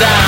だ